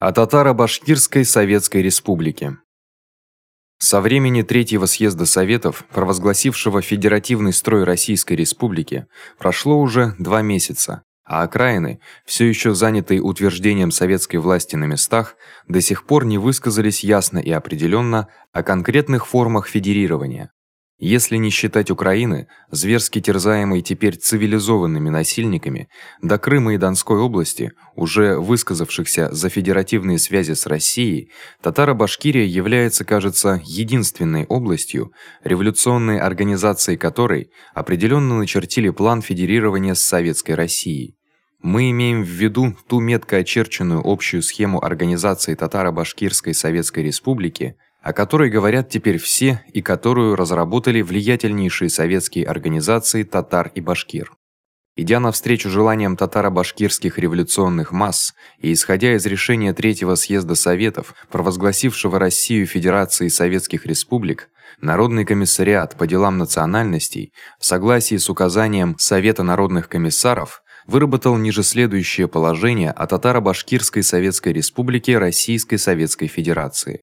о татаро-башкирской советской республике. Со времени третьего съезда советов, провозгласившего федеративный строй Российской республики, прошло уже два месяца, а окраины, всё ещё занятые утверждением советской власти на местах, до сих пор не высказались ясно и определённо о конкретных формах федерирования. Если не считать Украины, зверски терзаемой теперь цивилизованными насильниками, до Крыма и Донской области, уже высказавшихся за федеративные связи с Россией, Татаро-Башкирия является, кажется, единственной областью, революционные организации которой определённо начертили план федерирования с Советской Россией. Мы имеем в виду ту метко очерченную общую схему организации Татаро-Башкирской Советской Республики, о которой говорят теперь все и которую разработали влиятельнейшие советские организации татар и башкир. Идя навстречу желаниям татаро-башкирских революционных масс и исходя из решения третьего съезда советов, провозгласившего Россию федерацией советских республик, Народный комиссариат по делам национальностей в согласии с указанием Совета народных комиссаров выработал ниже следующее положение о татаро-башкирской советской республике Российской Советской Федерации.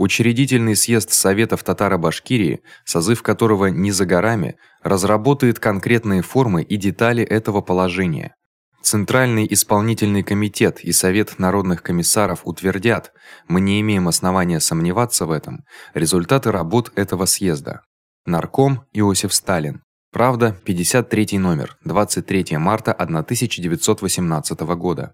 Учредительный съезд Советов Татаро-Башкирии, созыв которого не за горами, разработает конкретные формы и детали этого положения. Центральный исполнительный комитет и Совет народных комиссаров утвердят, мы не имеем основания сомневаться в этом, результаты работ этого съезда. Нарком Иосиф Сталин. Правда, 53 номер, 23 марта 1918 года.